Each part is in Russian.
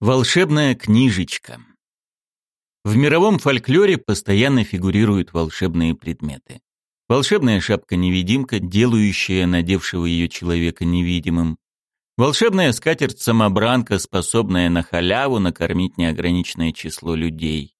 Волшебная книжечка. В мировом фольклоре постоянно фигурируют волшебные предметы. Волшебная шапка-невидимка, делающая надевшего ее человека невидимым. Волшебная скатерть-самобранка, способная на халяву накормить неограниченное число людей.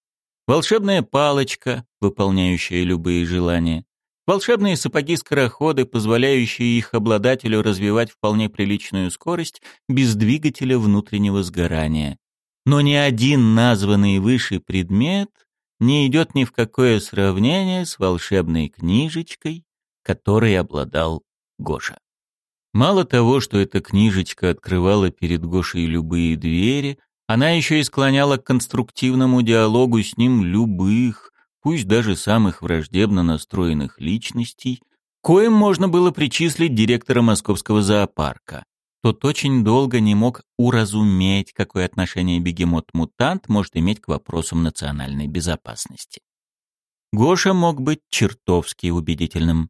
Волшебная палочка, выполняющая любые желания. Волшебные сапоги-скороходы, позволяющие их обладателю развивать вполне приличную скорость без двигателя внутреннего сгорания. Но ни один названный выше предмет не идет ни в какое сравнение с волшебной книжечкой, которой обладал Гоша. Мало того, что эта книжечка открывала перед Гошей любые двери, она еще и склоняла к конструктивному диалогу с ним любых, пусть даже самых враждебно настроенных личностей, коим можно было причислить директора московского зоопарка. Тот очень долго не мог уразуметь, какое отношение бегемот-мутант может иметь к вопросам национальной безопасности. Гоша мог быть чертовски убедительным.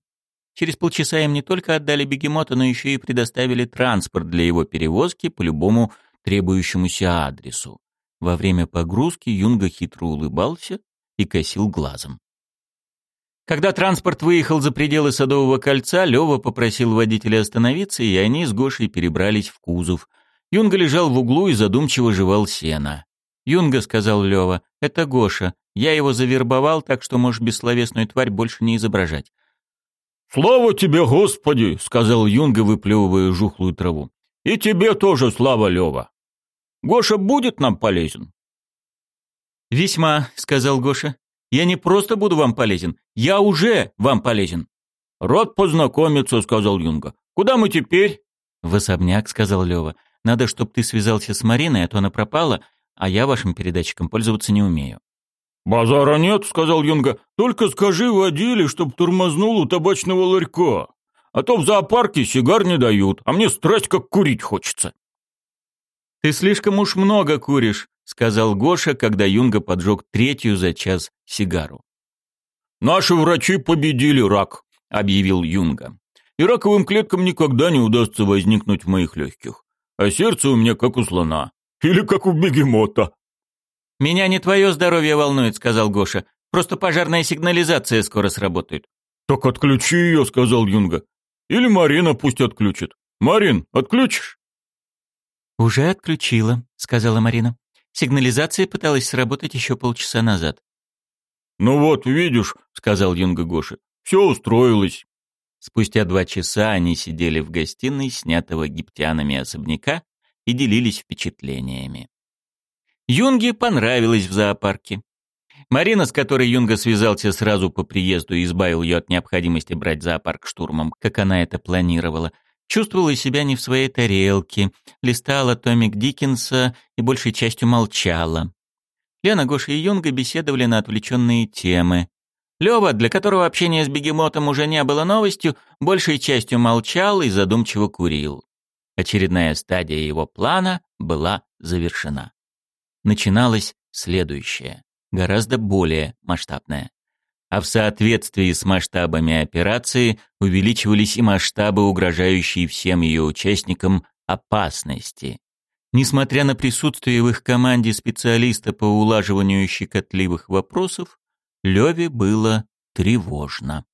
Через полчаса им не только отдали бегемота, но еще и предоставили транспорт для его перевозки по любому требующемуся адресу. Во время погрузки Юнга хитро улыбался, и косил глазом. Когда транспорт выехал за пределы Садового кольца, Лёва попросил водителя остановиться, и они с Гошей перебрались в кузов. Юнга лежал в углу и задумчиво жевал сено. «Юнга», — сказал Лёва, — «это Гоша. Я его завербовал, так что можешь бессловесную тварь больше не изображать». «Слава тебе, Господи!» — сказал Юнга, выплевывая жухлую траву. «И тебе тоже слава, Лёва. Гоша будет нам полезен?» «Весьма», — сказал Гоша. «Я не просто буду вам полезен, я уже вам полезен». «Рад познакомиться», — сказал Юнга. «Куда мы теперь?» «В особняк», — сказал Лёва. «Надо, чтобы ты связался с Мариной, а то она пропала, а я вашим передатчиком пользоваться не умею». «Базара нет», — сказал Юнга. «Только скажи водиле, чтоб тормознул у табачного ларька. А то в зоопарке сигар не дают, а мне страсть как курить хочется». «Ты слишком уж много куришь», — сказал Гоша, когда Юнга поджег третью за час сигару. «Наши врачи победили рак», — объявил Юнга. «И раковым клеткам никогда не удастся возникнуть в моих легких. А сердце у меня как у слона. Или как у бегемота». «Меня не твое здоровье волнует», — сказал Гоша. «Просто пожарная сигнализация скоро сработает». «Так отключи ее», — сказал Юнга. «Или Марина пусть отключит. Марин, отключишь?» «Уже отключила», — сказала Марина. Сигнализация пыталась сработать еще полчаса назад. «Ну вот, видишь», — сказал Юнга Гоша, — «все устроилось». Спустя два часа они сидели в гостиной снятого египтянами особняка и делились впечатлениями. Юнге понравилось в зоопарке. Марина, с которой Юнга связался сразу по приезду и избавил ее от необходимости брать зоопарк штурмом, как она это планировала, чувствовала себя не в своей тарелке, листала томик Диккенса и большей частью молчала. Лена, Гоша и Юнга беседовали на отвлеченные темы. Лёва, для которого общение с бегемотом уже не было новостью, большей частью молчал и задумчиво курил. Очередная стадия его плана была завершена. Начиналось следующее, гораздо более масштабное а в соответствии с масштабами операции увеличивались и масштабы, угрожающие всем ее участникам опасности. Несмотря на присутствие в их команде специалиста по улаживанию щекотливых вопросов, Леве было тревожно.